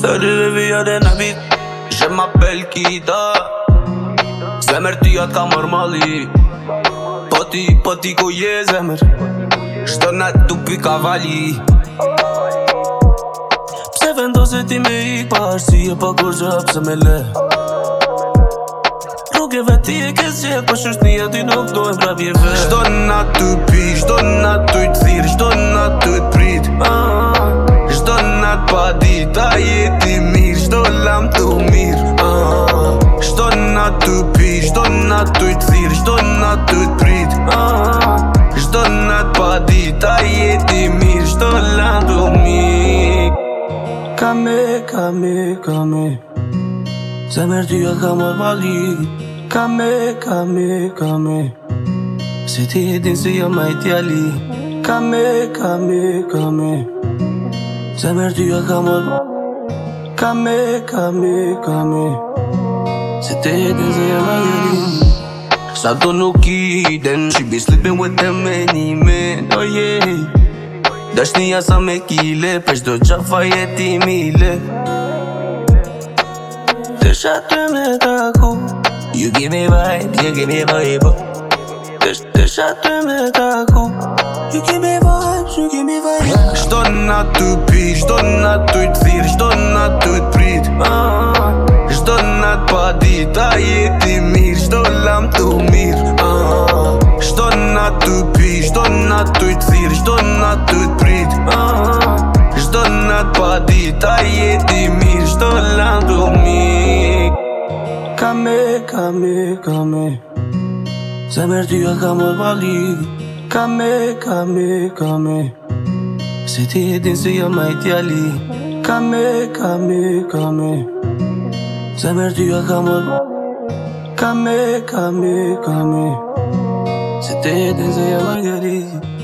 Sëri dhe vijë dhe në bitë Shë më apel kita Zemër ti atë ka mërë mali Po ti, po ti ku je zemër Shë në të ka vali Pse vendo ti me e pa me le ti e kësë gjithë Po shështë një ati nuk dojë bravje vërë në të pi, në të të të të Shdo nat pa dita jeti mirë Shdo lam të mirë Shdo nat të pi Shdo nat të i të thirë Shdo nat të të pritë Shdo nat pa dita jeti mirë Shdo lam të mirë Kame, kame, kame Se mërë ty e ka Kame, kame, kame Se ti e din se jo majtjali kame, kame, kame Zemër ty e kam odë Kame, kame, kame Se te jetin se jam Sa do nuk i den She be sleeping with them any men Oh yeah Dashnia sa me kile Pesh do qafa jeti mile Të shatë me taku You give me vibe, you give me vibe Të shatë me taku tu ke me vibe, tu ke me vibe Shto na tu pi, shto na tu i t'thir, shto na tu t'prit Shto ah, na t'pa di, ta jeti mir, shto lam tu mir Shto ah, na tu pi, shto na tu i t'thir, shto na tu t'prit Shto ah, na t'pa di, ta jeti mir, shto lam tu mir Kame, kame, kame Se mërë ty atë kamë valit Kame, kame, kame Seti dinsi ya maitiali Kame, kame, kame Zamerti ya kamal Kame, kame, kame Seti dinsi ya maitiali